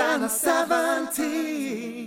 Dana 17.